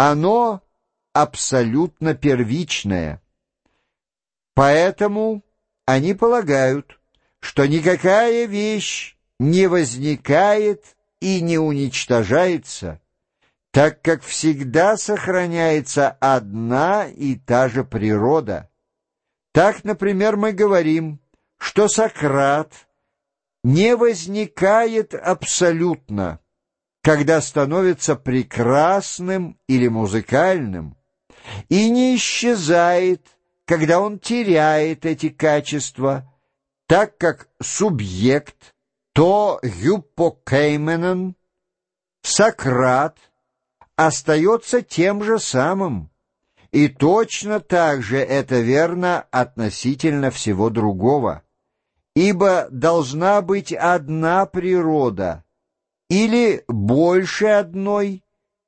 Оно абсолютно первичное. Поэтому они полагают, что никакая вещь не возникает и не уничтожается, так как всегда сохраняется одна и та же природа. Так, например, мы говорим, что Сократ не возникает абсолютно, когда становится прекрасным или музыкальным, и не исчезает, когда он теряет эти качества, так как субъект, то Юпокейменен, Сократ, остается тем же самым, и точно так же это верно относительно всего другого, ибо должна быть одна природа или больше одной,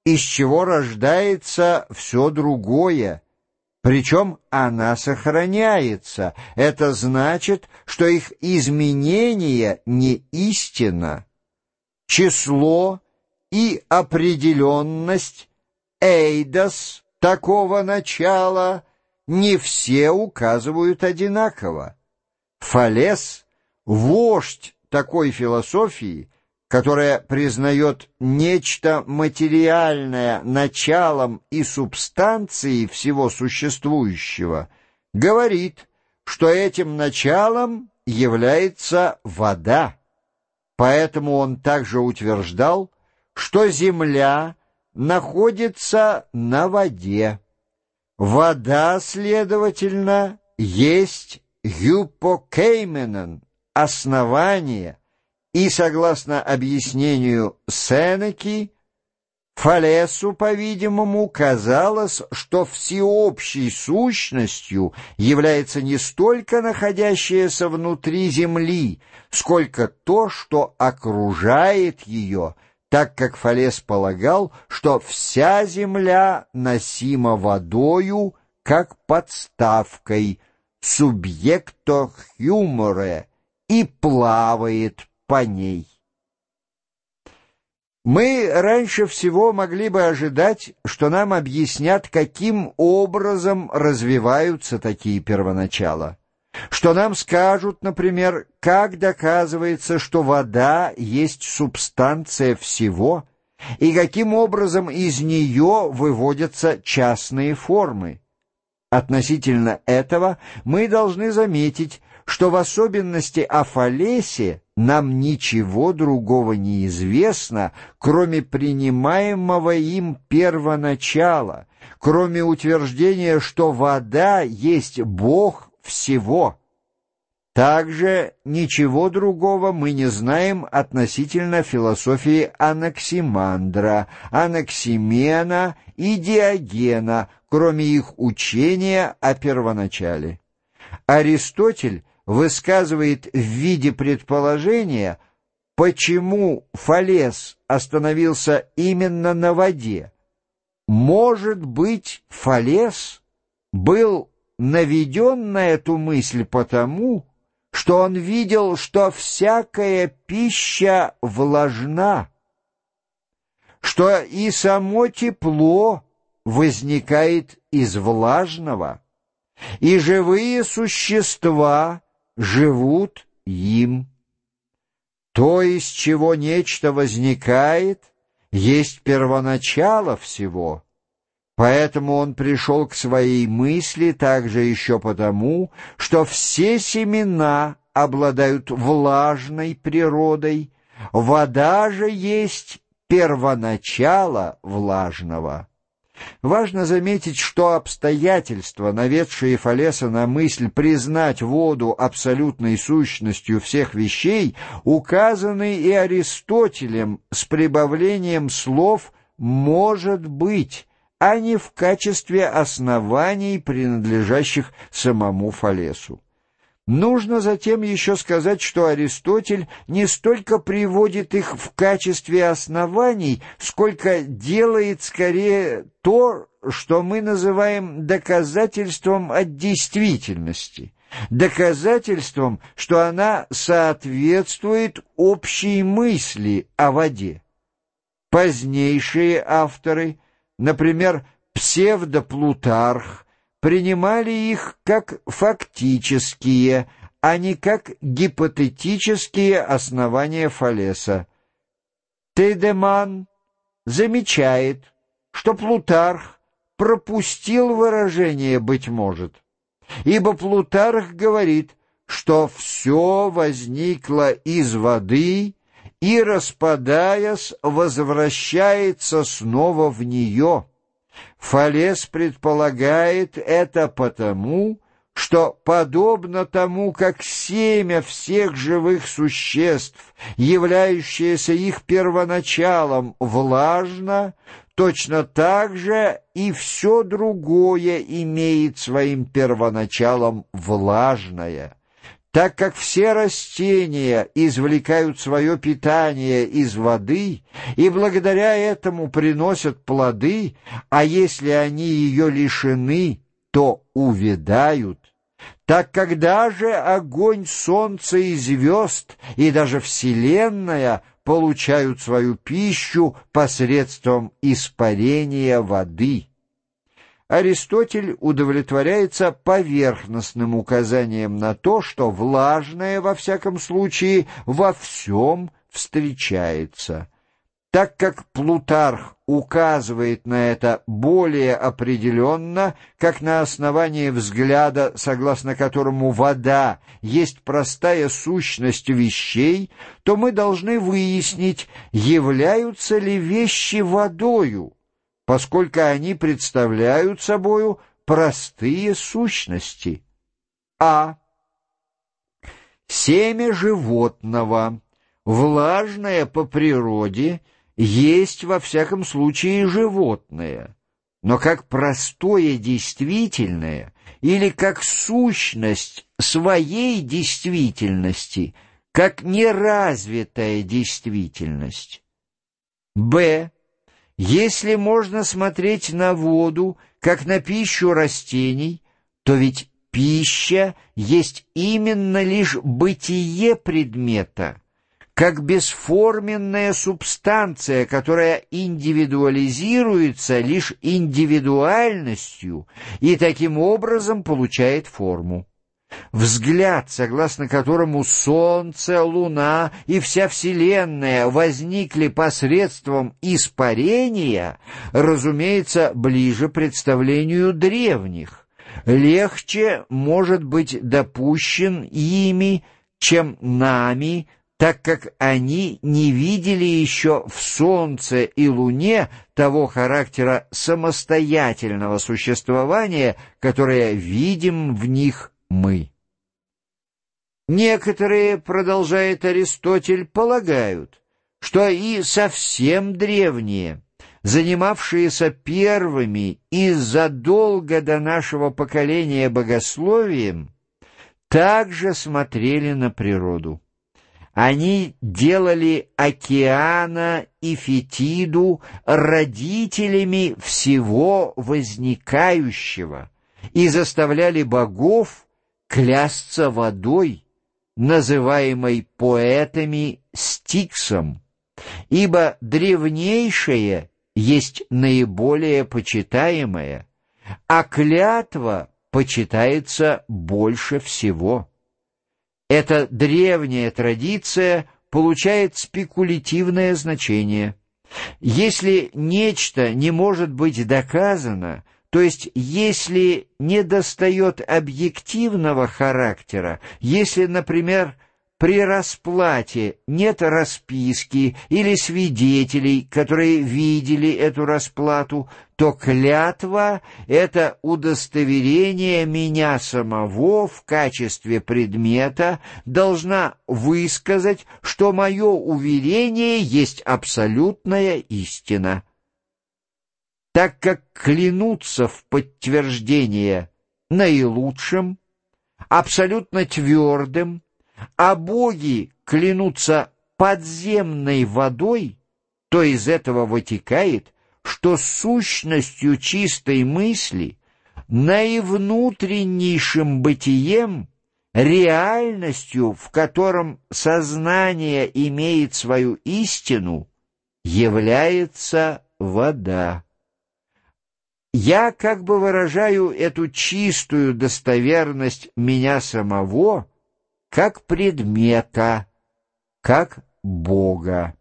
из чего рождается все другое, причем она сохраняется. Это значит, что их изменение не истина. Число и определенность эйдос такого начала не все указывают одинаково. Фалес, вождь такой философии, которая признает нечто материальное началом и субстанцией всего существующего, говорит, что этим началом является вода. Поэтому он также утверждал, что земля находится на воде. Вода, следовательно, есть гюпокейменен, основание, и, согласно объяснению Сенеки, Фалесу, по-видимому, казалось, что всеобщей сущностью является не столько находящееся внутри Земли, сколько то, что окружает ее, так как Фалес полагал, что вся Земля носима водою, как подставкой, субъекто хюморе, и плавает по ней. Мы раньше всего могли бы ожидать, что нам объяснят, каким образом развиваются такие первоначала. Что нам скажут, например, как доказывается, что вода есть субстанция всего, и каким образом из нее выводятся частные формы. Относительно этого мы должны заметить, что в особенности о Фалесе нам ничего другого не известно, кроме принимаемого им первоначала, кроме утверждения, что вода есть Бог всего. Также ничего другого мы не знаем относительно философии Анаксимандра, Анаксимена и Диогена, кроме их учения о первоначале. Аристотель высказывает в виде предположения, почему Фалес остановился именно на воде. Может быть, Фалес был наведен на эту мысль потому, что он видел, что всякая пища влажна, что и само тепло возникает из влажного, и живые существа живут им. То, из чего нечто возникает, есть первоначало всего. Поэтому он пришел к своей мысли также еще потому, что все семена обладают влажной природой, вода же есть первоначало влажного. Важно заметить, что обстоятельства, наведшие Фалеса на мысль признать воду абсолютной сущностью всех вещей, указаны и Аристотелем с прибавлением слов «может быть», а не в качестве оснований, принадлежащих самому Фалесу. Нужно затем еще сказать, что Аристотель не столько приводит их в качестве оснований, сколько делает скорее то, что мы называем доказательством от действительности, доказательством, что она соответствует общей мысли о воде. Позднейшие авторы например, псевдоплутарх, принимали их как фактические, а не как гипотетические основания Фалеса. Тейдеман замечает, что Плутарх пропустил выражение «быть может», ибо Плутарх говорит, что все возникло из воды и, распадаясь, возвращается снова в нее. Фалес предполагает это потому, что, подобно тому, как семя всех живых существ, являющееся их первоначалом, влажно, точно так же и все другое имеет своим первоначалом влажное. Так как все растения извлекают свое питание из воды и благодаря этому приносят плоды, а если они ее лишены, то увядают, так когда же огонь солнца и звезд и даже Вселенная получают свою пищу посредством испарения воды. Аристотель удовлетворяется поверхностным указанием на то, что влажное, во всяком случае, во всем встречается. Так как Плутарх указывает на это более определенно, как на основании взгляда, согласно которому вода есть простая сущность вещей, то мы должны выяснить, являются ли вещи водою, поскольку они представляют собою простые сущности. А. Семя животного, влажное по природе, есть во всяком случае животное, но как простое действительное или как сущность своей действительности, как неразвитая действительность. Б. Если можно смотреть на воду, как на пищу растений, то ведь пища есть именно лишь бытие предмета, как бесформенная субстанция, которая индивидуализируется лишь индивидуальностью и таким образом получает форму. Взгляд, согласно которому Солнце, Луна и вся Вселенная возникли посредством испарения, разумеется, ближе представлению древних. Легче может быть допущен ими, чем нами, так как они не видели еще в Солнце и Луне того характера самостоятельного существования, которое видим в них мы. Некоторые, продолжает Аристотель, полагают, что и совсем древние, занимавшиеся первыми и задолго до нашего поколения богословием, также смотрели на природу. Они делали океана и Фетиду родителями всего возникающего и заставляли богов клясться водой, называемой поэтами Стиксом, ибо древнейшее есть наиболее почитаемое, а клятва почитается больше всего. Эта древняя традиция получает спекулятивное значение. Если нечто не может быть доказано, то есть если не достает объективного характера, если, например, при расплате нет расписки или свидетелей, которые видели эту расплату, то клятва — это удостоверение меня самого в качестве предмета должна высказать, что мое уверение есть абсолютная истина. Так как клянуться в подтверждение наилучшим, абсолютно твердым, а боги клянутся подземной водой, то из этого вытекает, что сущностью чистой мысли, наивнутреннейшим бытием, реальностью, в котором сознание имеет свою истину, является вода. Я как бы выражаю эту чистую достоверность меня самого как предмета, как Бога.